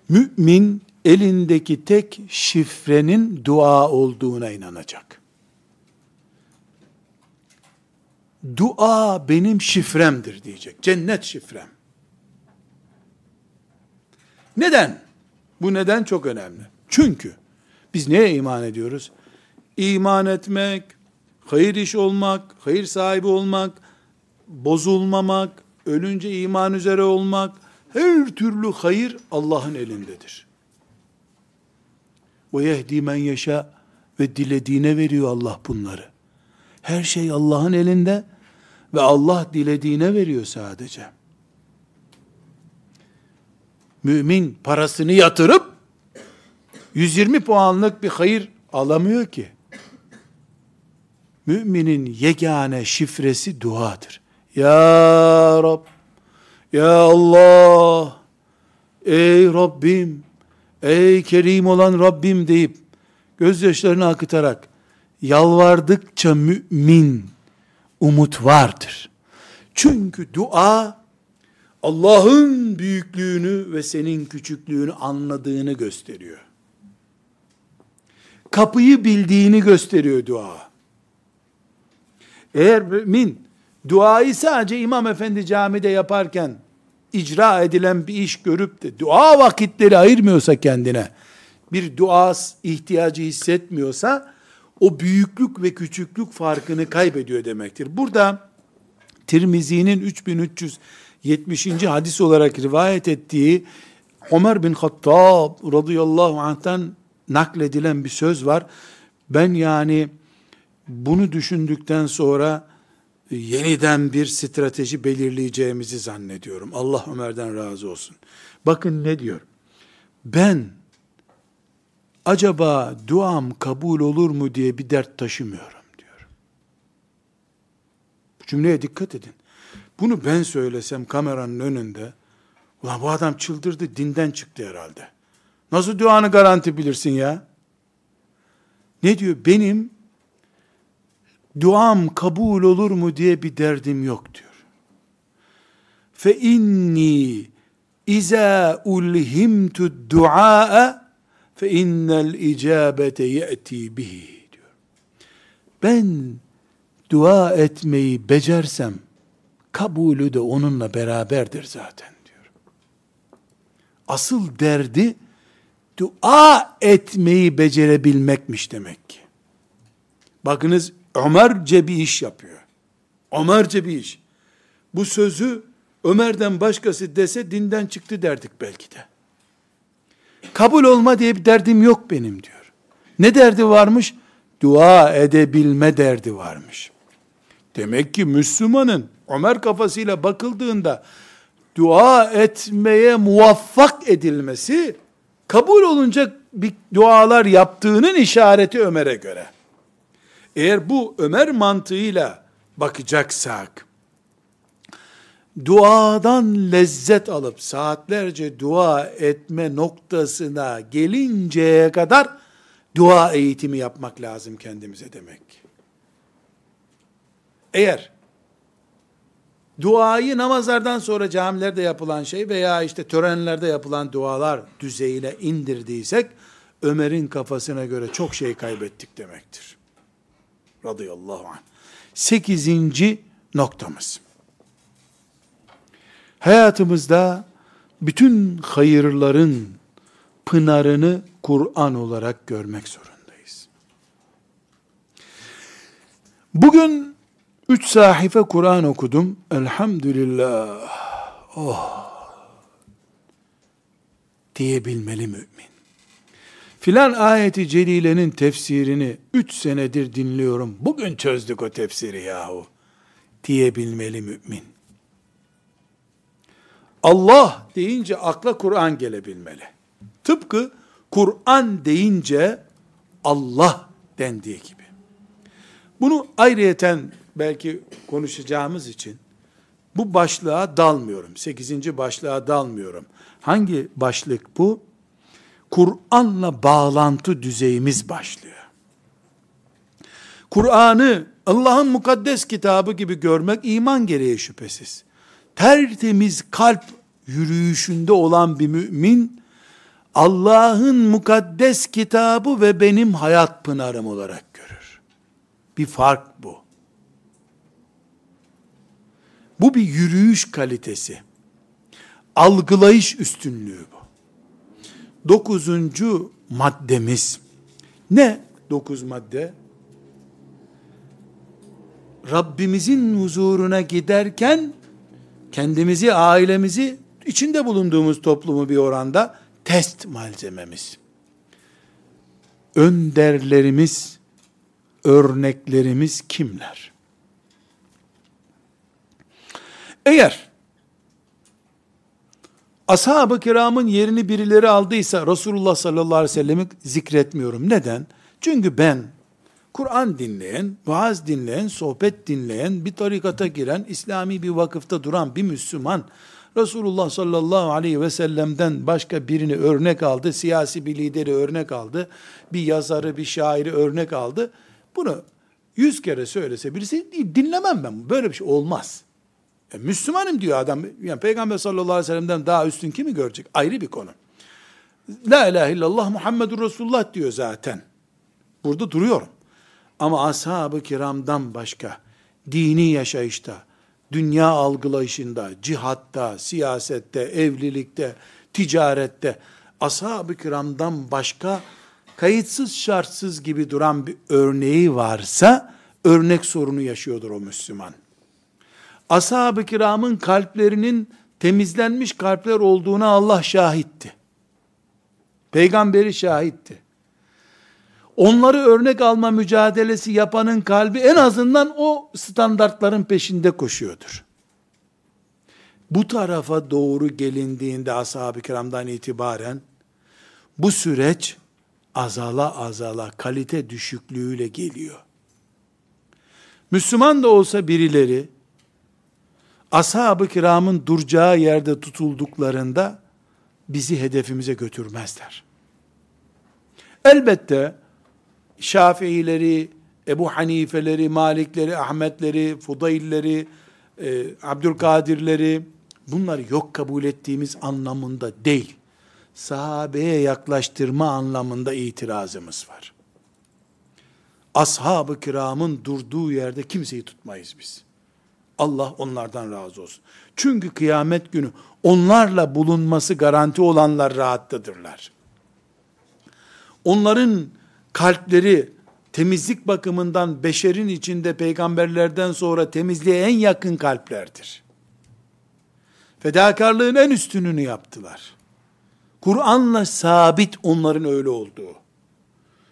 Mümin elindeki tek şifrenin dua olduğuna inanacak. Dua benim şifremdir diyecek. Cennet şifrem. Neden? Bu neden çok önemli. Çünkü biz neye iman ediyoruz? İman etmek, hayır iş olmak, hayır sahibi olmak, bozulmamak, ölünce iman üzere olmak, her türlü hayır Allah'ın elindedir. Ve yehdi men yaşa ve dilediğine veriyor Allah bunları. Her şey Allah'ın elinde ve Allah dilediğine veriyor sadece. Mümin parasını yatırıp 120 puanlık bir hayır alamıyor ki. Müminin yegane şifresi duadır. Ya Rab, Ya Allah, ey Rabbim, ey Kerim olan Rabbim deyip, gözyaşlarını akıtarak, yalvardıkça mümin, umut vardır. Çünkü dua, Allah'ın büyüklüğünü ve senin küçüklüğünü anladığını gösteriyor. Kapıyı bildiğini gösteriyor dua. Eğer mümin duayı sadece imam efendi camide yaparken icra edilen bir iş görüp de dua vakitleri ayırmıyorsa kendine, bir dua ihtiyacı hissetmiyorsa, o büyüklük ve küçüklük farkını kaybediyor demektir. Burada Tirmizi'nin 3370. hadis olarak rivayet ettiği Ömer bin Hattab radıyallahu anh'tan nakledilen bir söz var. Ben yani bunu düşündükten sonra yeniden bir strateji belirleyeceğimizi zannediyorum. Allah Ömer'den razı olsun. Bakın ne diyor? Ben acaba duam kabul olur mu diye bir dert taşımıyorum diyor. Bu cümleye dikkat edin. Bunu ben söylesem kameranın önünde, ulan bu adam çıldırdı, dinden çıktı herhalde. Nasıl duanı garanti bilirsin ya? Ne diyor? Benim duam kabul olur mu diye bir derdim yok diyor. Fe inni iza ulhimtu duaa fe innel icabete ye'ti bihi diyor. Ben dua etmeyi becersem kabulü de onunla beraberdir zaten diyor. Asıl derdi dua etmeyi becerebilmekmiş demek ki. Bakınız Ömerce bir iş yapıyor. Ömerce bir iş. Bu sözü Ömer'den başkası dese dinden çıktı derdik belki de. Kabul olma diye bir derdim yok benim diyor. Ne derdi varmış? Dua edebilme derdi varmış. Demek ki Müslümanın Ömer kafasıyla bakıldığında dua etmeye muvaffak edilmesi kabul olunca bir dualar yaptığının işareti Ömer'e göre. Eğer bu Ömer mantığıyla bakacaksak, duadan lezzet alıp saatlerce dua etme noktasına gelinceye kadar dua eğitimi yapmak lazım kendimize demek. Eğer duayı namazlardan sonra camilerde yapılan şey veya işte törenlerde yapılan dualar düzeyine indirdiysek Ömer'in kafasına göre çok şey kaybettik demektir. Radıyallahu anh. Sekizinci noktamız. Hayatımızda bütün hayırların pınarını Kur'an olarak görmek zorundayız. Bugün üç sahife Kur'an okudum. Elhamdülillah. Oh. Diyebilmeli mümin. Filan ayeti celilenin tefsirini üç senedir dinliyorum. Bugün çözdük o tefsiri yahu. Diyebilmeli mümin. Allah deyince akla Kur'an gelebilmeli. Tıpkı Kur'an deyince Allah dendiği gibi. Bunu ayrıyeten belki konuşacağımız için bu başlığa dalmıyorum. Sekizinci başlığa dalmıyorum. Hangi başlık bu? Kur'an'la bağlantı düzeyimiz başlıyor. Kur'an'ı Allah'ın mukaddes kitabı gibi görmek iman gereği şüphesiz tertemiz kalp yürüyüşünde olan bir mümin, Allah'ın mukaddes kitabı ve benim hayat pınarım olarak görür. Bir fark bu. Bu bir yürüyüş kalitesi. Algılayış üstünlüğü bu. Dokuzuncu maddemiz. Ne dokuz madde? Rabbimizin huzuruna giderken kendimizi, ailemizi, içinde bulunduğumuz toplumu bir oranda test malzememiz. Önderlerimiz, örneklerimiz kimler? Eğer ashab-ı kiramın yerini birileri aldıysa Resulullah sallallahu aleyhi ve sellem'i zikretmiyorum. Neden? Çünkü ben Kur'an dinleyen, vaaz dinleyen, sohbet dinleyen, bir tarikata giren, İslami bir vakıfta duran bir Müslüman, Resulullah sallallahu aleyhi ve sellem'den başka birini örnek aldı, siyasi bir lideri örnek aldı, bir yazarı, bir şairi örnek aldı. Bunu yüz kere söylese birisi dinlemem ben. Böyle bir şey olmaz. E, Müslümanım diyor adam. Yani Peygamber sallallahu aleyhi ve sellem'den daha üstün kimi görecek? Ayrı bir konu. La ilahe illallah Muhammedur Resulullah diyor zaten. Burada duruyorum. Ama ashab-ı kiramdan başka dini yaşayışta, dünya algılayışında, cihatta, siyasette, evlilikte, ticarette ashab-ı kiramdan başka kayıtsız şartsız gibi duran bir örneği varsa örnek sorunu yaşıyordur o Müslüman. Ashab-ı kiramın kalplerinin temizlenmiş kalpler olduğuna Allah şahitti. Peygamberi şahitti onları örnek alma mücadelesi yapanın kalbi en azından o standartların peşinde koşuyordur. Bu tarafa doğru gelindiğinde ashab-ı kiramdan itibaren bu süreç azala azala kalite düşüklüğüyle geliyor. Müslüman da olsa birileri ashab-ı kiramın duracağı yerde tutulduklarında bizi hedefimize götürmezler. Elbette Şafiileri, Ebu Hanifeleri, Malikleri, Ahmetleri, Fudailleri, e, Abdülkadirleri, bunları yok kabul ettiğimiz anlamında değil. Sahabeye yaklaştırma anlamında itirazımız var. Ashab-ı kiramın durduğu yerde kimseyi tutmayız biz. Allah onlardan razı olsun. Çünkü kıyamet günü onlarla bulunması garanti olanlar rahattadırlar. Onların kalpleri temizlik bakımından beşerin içinde peygamberlerden sonra temizliğe en yakın kalplerdir. Fedakarlığın en üstününü yaptılar. Kur'an'la sabit onların öyle olduğu.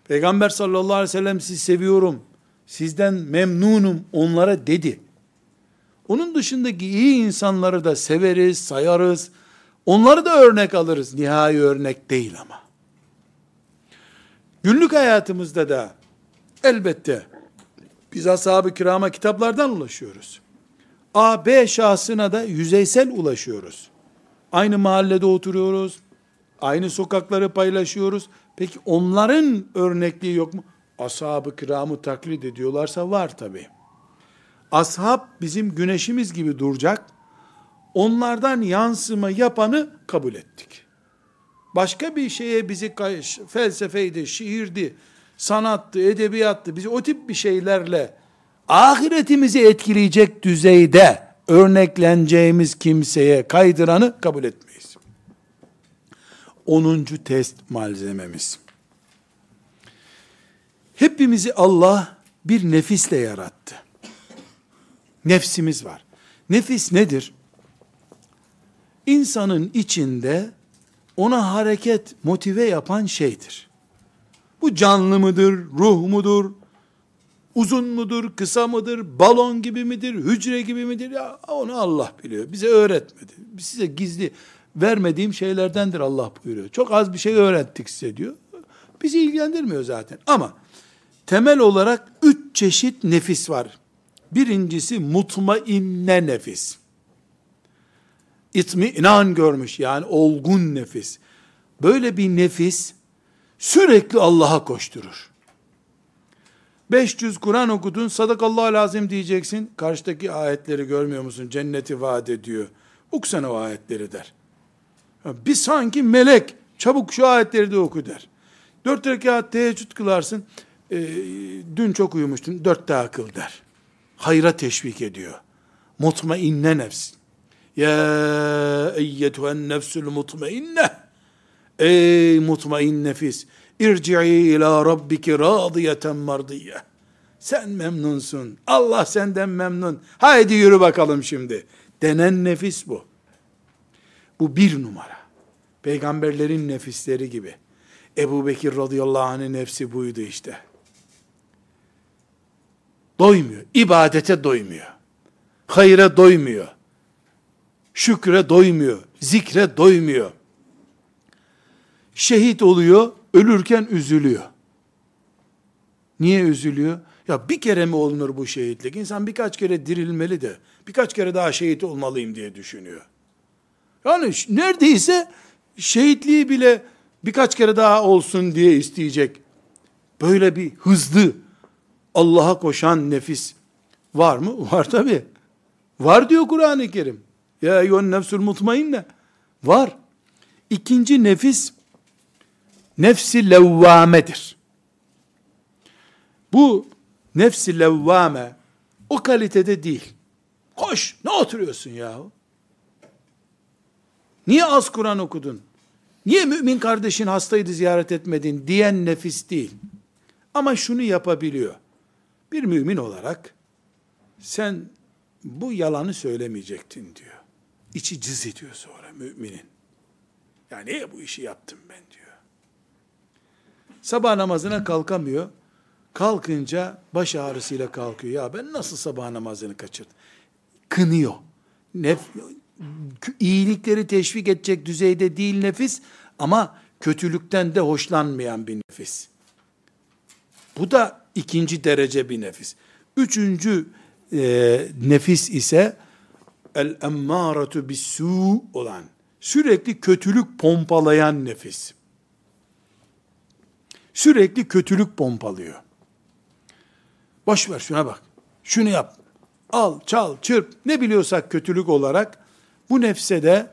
Peygamber sallallahu aleyhi ve sellem sizi seviyorum, sizden memnunum onlara dedi. Onun dışındaki iyi insanları da severiz, sayarız. Onları da örnek alırız. Nihai örnek değil ama. Günlük hayatımızda da elbette biz ashab-ı kirama kitaplardan ulaşıyoruz. A, B şahsına da yüzeysel ulaşıyoruz. Aynı mahallede oturuyoruz. Aynı sokakları paylaşıyoruz. Peki onların örnekliği yok mu? Ashab-ı kiramı taklit ediyorlarsa var tabi. Ashab bizim güneşimiz gibi duracak. Onlardan yansıma yapanı kabul ettik. Başka bir şeye bizi felsefeydi, şiirdi, sanattı, edebiyattı, bizi o tip bir şeylerle ahiretimizi etkileyecek düzeyde örnekleneceğimiz kimseye kaydıranı kabul etmeyiz. Onuncu test malzememiz. Hepimizi Allah bir nefisle yarattı. Nefsimiz var. Nefis nedir? İnsanın içinde ona hareket motive yapan şeydir. Bu canlı mıdır, ruh mudur, uzun mudur, kısa mıdır, balon gibi midir, hücre gibi midir? Ya onu Allah biliyor. Bize öğretmedi. Size gizli vermediğim şeylerdendir Allah buyuruyor. Çok az bir şey öğrettik size diyor. Bizi ilgilendirmiyor zaten. Ama temel olarak üç çeşit nefis var. Birincisi mutmainne nefis. İtminan görmüş yani olgun nefis. Böyle bir nefis sürekli Allah'a koşturur. 500 Kur'an okudun, sadakallahu lazım diyeceksin. Karşıdaki ayetleri görmüyor musun? Cenneti vaat ediyor. Okusana o ayetleri der. Bir sanki melek, çabuk şu ayetleri de oku der. Dört rekat teheccüd kılarsın, e, dün çok uyumuştun, dört daha kıl der. Hayra teşvik ediyor. Mutmainne nefs. Ya eyyetühen nefsül mutmainne. Ey mutmain nefis. İrci'i ila rabbiki radiyeten mardiye. Sen memnunsun. Allah senden memnun. Haydi yürü bakalım şimdi. Denen nefis bu. Bu bir numara. Peygamberlerin nefisleri gibi. Ebu Bekir radıyallahu anh'ın nefsi buydu işte. Doymuyor. İbadete doymuyor. Hayra doymuyor. Şükre doymuyor. Zikre doymuyor. Şehit oluyor, ölürken üzülüyor. Niye üzülüyor? Ya bir kere mi olunur bu şehitlik? İnsan birkaç kere dirilmeli de, birkaç kere daha şehit olmalıyım diye düşünüyor. Yani neredeyse şehitliği bile birkaç kere daha olsun diye isteyecek. Böyle bir hızlı Allah'a koşan nefis var mı? Var tabi. Var diyor Kur'an-ı Kerim. Ya eyyühen nefsül mutmainne. Var. İkinci nefis nefsi levvamedir. Bu nefsi levvame o kalitede değil. Koş ne oturuyorsun yahu? Niye az Kur'an okudun? Niye mümin kardeşin hastaydı ziyaret etmedin diyen nefis değil. Ama şunu yapabiliyor. Bir mümin olarak sen bu yalanı söylemeyecektin diyor. İçi cız ediyor sonra müminin. Ya niye bu işi yaptım ben diyor. Sabah namazına kalkamıyor. Kalkınca baş ağrısıyla kalkıyor. Ya ben nasıl sabah namazını kaçırdım? Kınıyor. Nef iyilikleri teşvik edecek düzeyde değil nefis ama kötülükten de hoşlanmayan bir nefis. Bu da ikinci derece bir nefis. Üçüncü e, nefis ise el emmâretu bisû olan, sürekli kötülük pompalayan nefis. Sürekli kötülük pompalıyor. Boş ver şuna bak. Şunu yap. Al, çal, çırp. Ne biliyorsak kötülük olarak bu nefse de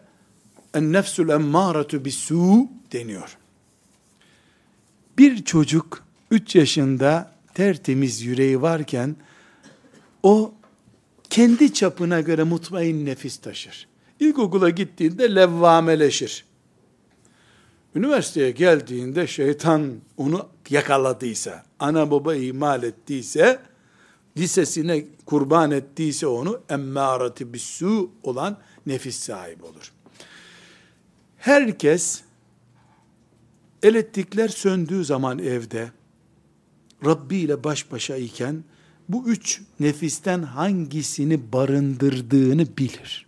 en nefsul emmâretu bisû deniyor. Bir çocuk 3 yaşında tertemiz yüreği varken o kendi çapına göre mutmain nefis taşır. İlkokula gittiğinde levvameleşir. Üniversiteye geldiğinde şeytan onu yakaladıysa, ana baba imal ettiyse, lisesine kurban ettiyse onu emmârati bissu olan nefis sahibi olur. Herkes elektrikler söndüğü zaman evde Rabbi ile baş başa iken bu üç nefisten hangisini barındırdığını bilir.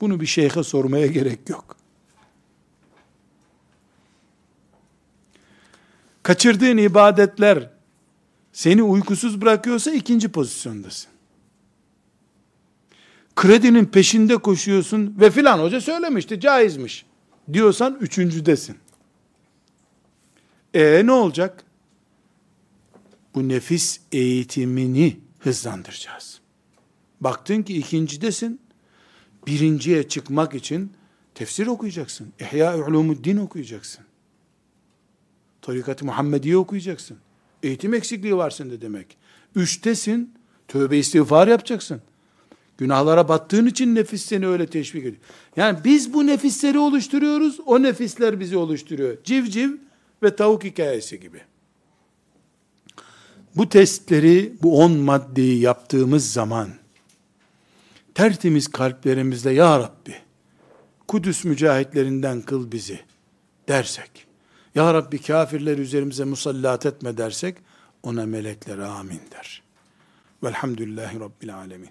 Bunu bir şeyhe sormaya gerek yok. Kaçırdığın ibadetler seni uykusuz bırakıyorsa ikinci pozisyondasın. kredinin peşinde koşuyorsun ve filan hoca söylemişti caizmiş diyorsan üçüncüdesin. E ne olacak? Bu nefis eğitimini hızlandıracağız. Baktın ki ikincidesin, birinciye çıkmak için tefsir okuyacaksın. İhya Ulumuddin okuyacaksın. Tarikat-ı Muhammediye okuyacaksın. Eğitim eksikliği var sende demek. Üçtesin, tövbe istiğfar yapacaksın. Günahlara battığın için nefis seni öyle teşvik ediyor. Yani biz bu nefisleri oluşturuyoruz, o nefisler bizi oluşturuyor. Civciv ve tavuk hikayesi gibi. Bu testleri, bu on maddeyi yaptığımız zaman, tertemiz kalplerimizle, Ya Rabbi, Kudüs mücahitlerinden kıl bizi dersek, Ya Rabbi kafirler üzerimize musallat etme dersek, ona melekler amin der. Velhamdülillahi Rabbil alemin.